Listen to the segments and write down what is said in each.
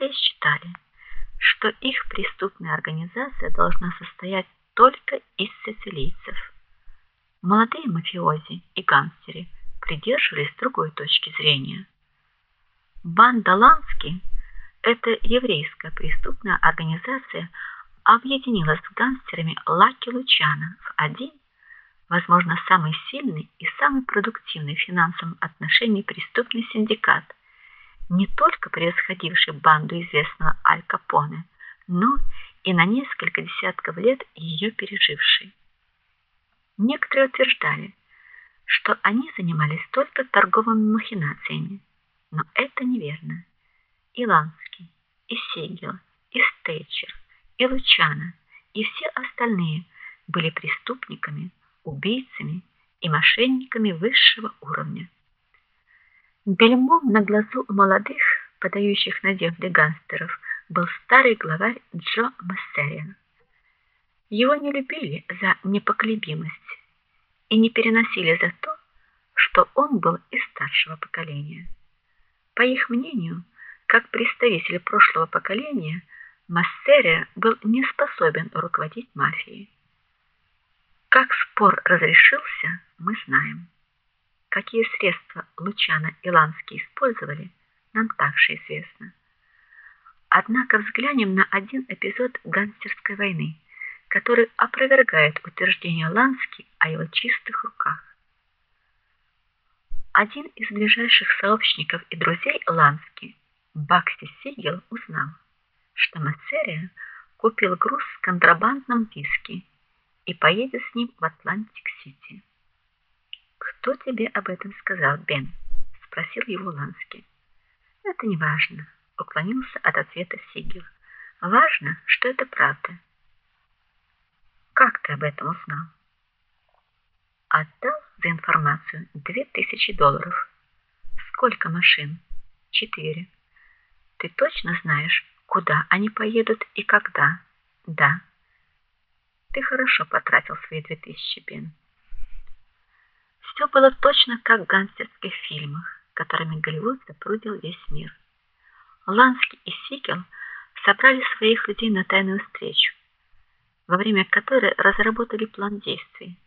Молодые считали, что их преступная организация должна состоять только из сицилийцев. Молодые мафиози и гангстеры придерживались другой точки зрения. Банда Лански эта еврейская преступная организация объединилась с гангстерами Лаки Лучана в один, возможно, самый сильный и самый продуктивный в финансовом отношении преступный синдикат, не только превосходивший банду известного Аль Капоне, но и на несколько десятков лет ее переживший. Некоторые утверждали, что они занимались только торговыми махинациями, но это неверно. И Ланский, и Сегел, и Стейчер, и Лучана, и все остальные были преступниками, убийцами и мошенниками высшего уровня. Бельмом на глазу у молодых, подающих надежды гангстеров, был старый главарь Джо Массериан. Его не любили за непоколебимость и не переносили за то, что он был из старшего поколения. По их мнению, как представитель прошлого поколения, Массерия был не способен руководить мафией. Как спор разрешился, мы знаем. Какие средства Лучано и Ланский использовали, нам также известно. Однако взглянем на один эпизод гангстерской войны который опровергает утверждение Лански о его чистых руках. Один из ближайших сообщников и друзей Лански, Бакси Сигел, узнал, что Массерия купил груз с контрабандным виски и поедет с ним в Атлантик-Сити. Кто тебе об этом сказал, Бен? спросил его Лански. Это не важно, уклонился от ответа Сигел. Важно, что это правда. Как ты об этом узнал? Отдал за информацию две тысячи долларов. Сколько машин? Четыре. Ты точно знаешь, куда они поедут и когда? Да. Ты хорошо потратил свои две тысячи, Бен. Все было точно как в гангстерских фильмах, которыми Голливуд запрудил весь мир. Ланский и Сикел собрали своих людей на тайную встречу во время которой разработали план действий.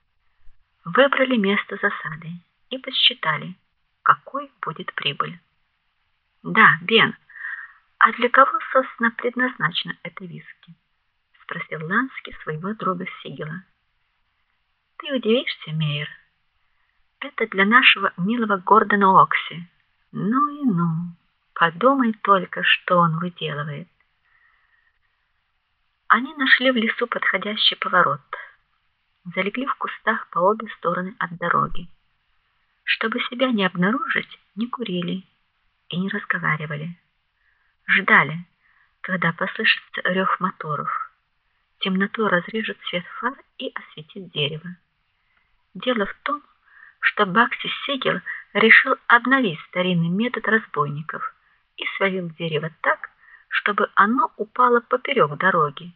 Выбрали место засады и подсчитали, какой будет прибыль. Да, Бен. А для кого, собственно, предназначена эта виски? спросил Лански своего друга Сигела. Ты удивишься, Мейер. Это для нашего милого Гордона Окси. Ну и ну. Подумай только, что он выделывает. Они нашли в лесу подходящий поворот. Залегли в кустах по обе стороны от дороги. Чтобы себя не обнаружить, не курили и не разговаривали. Ждали, когда послышится рев моторов. Темноту разрежет свет фар и осветит дерево. Дело в том, что Бакси Сегел решил обновить старинный метод разбойников и свалил дерево так, чтобы оно упало поперек дороги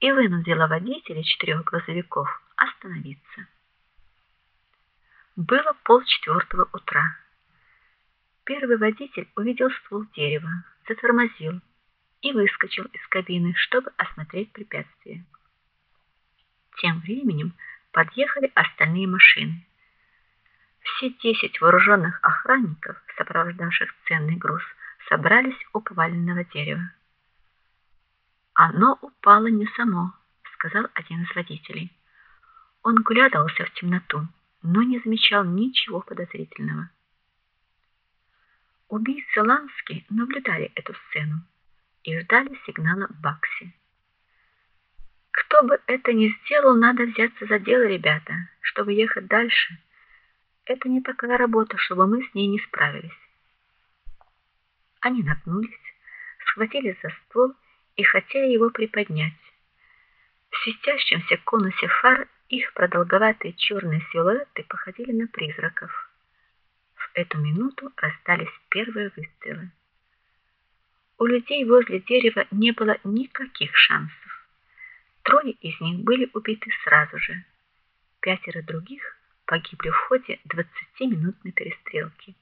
и вынудила водителя четырех грузовиков остановиться. Было полчетвертого утра. Первый водитель увидел ствол дерева, затормозил и выскочил из кабины, чтобы осмотреть препятствие. Тем временем подъехали остальные машины. Все десять вооруженных охранников, сопровождавших ценный груз, собрались у поваленного дерева. Оно упало не само, сказал один из водителей. Он глядывался в темноту, но не замечал ничего подозрительного. Убийцы Лански наблюдали эту сцену и ждали сигнала Бакси. Кто бы это ни сделал, надо взяться за дело, ребята, чтобы ехать дальше. Это не такая работа, чтобы мы с ней не справились. Они нагнулись, схватились за ствол и хотели его приподнять. В светящемся конусе фар их продолговатые черные силуэты походили на призраков. В эту минуту раздались первые выстрелы. У людей возле дерева не было никаких шансов. Трое из них были убиты сразу же. Пятеро других погибли в ходе двадцатиминутной перестрелки.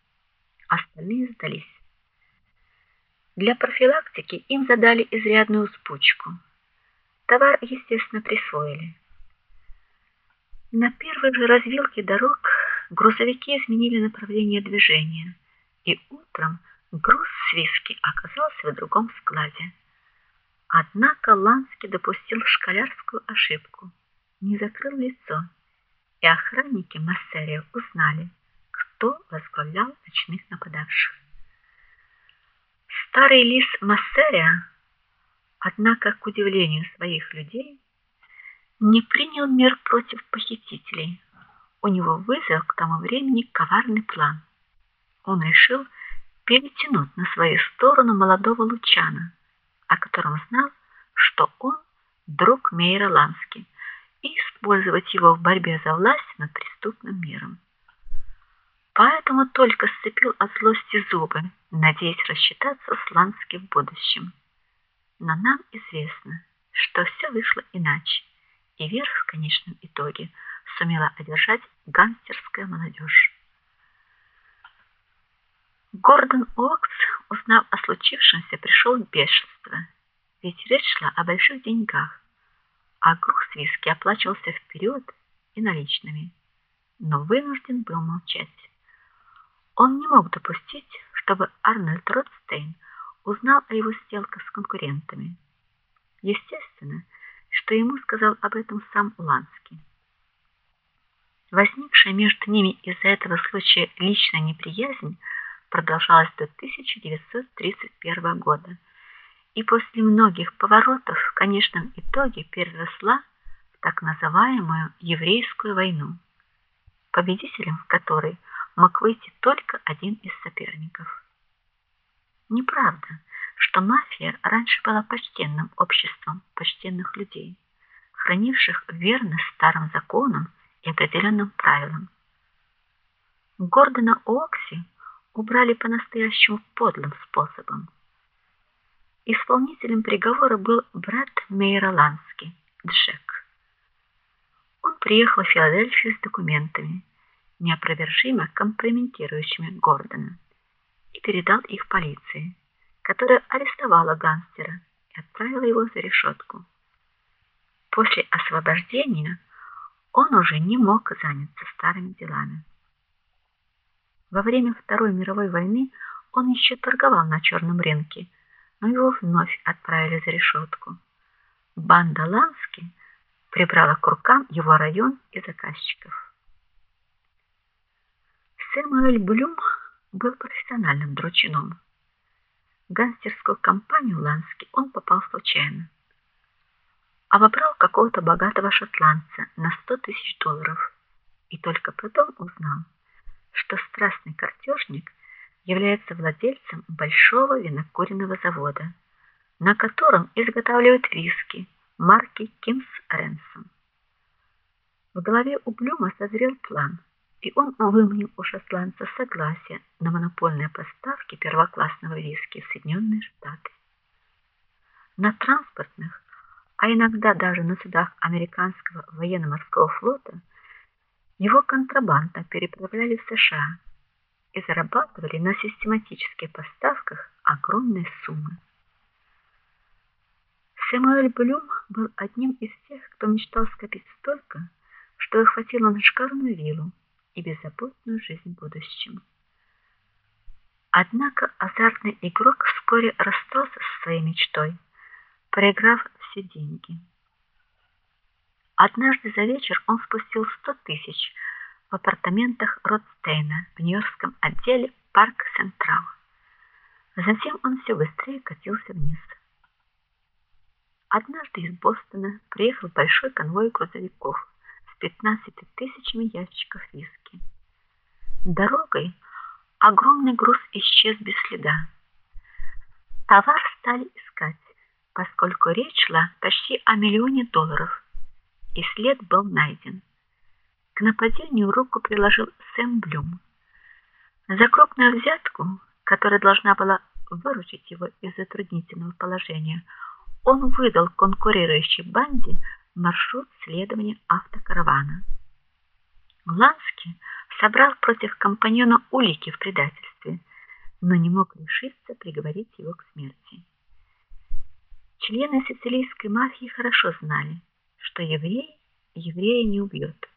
Остальные сдались. Для профилактики им задали изрядную спучку. Товар, естественно, присвоили. На первой же развилке дорог грузовики изменили направление движения, и утром груз с оказался в другом складе. Однако Ланский допустил школярскую ошибку. Не закрыл лицо, и охранники Массерия узнали, кто возглавлял ночных нападавших. Старый лис Массерия, однако, к удивлению своих людей, не принял мер против похитителей. У него вызрел к тому времени коварный план. Он решил перетянуть на свою сторону молодого Лучана, о котором знал, что он друг Мейра Лански, и использовать его в борьбе за власть над преступным миром. Поэтому только сцепил от злости зубы, надеясь рассчитаться с Лански в будущем. Но нам известно, что все вышло иначе, и верх в конечном итоге сумела одержать гангстерская молодежь. Гордон Окс, узнав о случившемся, пришел в бешенство. Ведь речь шла о больших деньгах, а груз виски оплачивался вперед и наличными, но вынужден был молчать. Он не мог допустить, чтобы Арнольд Ротстейн узнал о его сделках с конкурентами. Естественно, что ему сказал об этом сам Уланский. Возникшая между ними из-за этого случая личная неприязнь продолжалась до 1931 года и после многих поворотов в конечном итоге переросла в так называемую еврейскую войну, победителем в которой мог выйти только один из соперников. Неправда, что мафия раньше была почтенным обществом почтенных людей, хранивших верность старым законам и определенным правилам. Гордона Окси убрали по-настоящему подлым способом. Исполнителем приговора был брат Мейера Лански, Джек. Он приехал в Филадельфию с документами неопровержимо компрометирующими Гордона, и передал их полиции, которая арестовала гангстера и отправила его за решетку. После освобождения он уже не мог заняться старыми делами. Во время Второй мировой войны он еще торговал на черном рынке, но его вновь отправили за решетку. Банда Лански прибрала к рукам его район и заказчиков. Сэмюэль Блюм был профессиональным дрочуном. В гангстерскую компанию Лански он попал случайно. Обобрал какого-то богатого шотландца на сто тысяч долларов и только потом узнал, что страстный картежник является владельцем большого винокуренного завода, на котором изготавливают виски марки Кимс Ренсон. В голове у Блюма созрел план – и он выманил у шотландца согласие на монопольные поставки первоклассного виски в Соединенные Штаты. На транспортных, а иногда даже на судах американского военно-морского флота его контрабандно переправляли в США и зарабатывали на систематических поставках огромные суммы. Сэмюэль Блюм был одним из тех, кто мечтал скопить столько, что хватило на шикарную виллу и беззаботную жизнь в будущем. Однако азартный игрок вскоре расстался со своей мечтой, проиграв все деньги. Однажды за вечер он спустил сто тысяч в апартаментах Ротстейна в Нью-Йоркском отделе Парк Централ. Затем он все быстрее катился вниз. Однажды из Бостона приехал большой конвой грузовиков с 15 тысячами ящиков виски. Дорогой огромный груз исчез без следа. Товар стали искать, поскольку речь шла почти о миллионе долларов, и след был найден. К нападению руку приложил Сэм Блюм. За крупную взятку, которая должна была выручить его из затруднительного положения, он выдал конкурирующей банде маршрут следования автокаравана. Лански собрал против компаньона улики в предательстве, но не мог решиться приговорить его к смерти. Члены сицилийской мафии хорошо знали, что еврей еврея не убьет.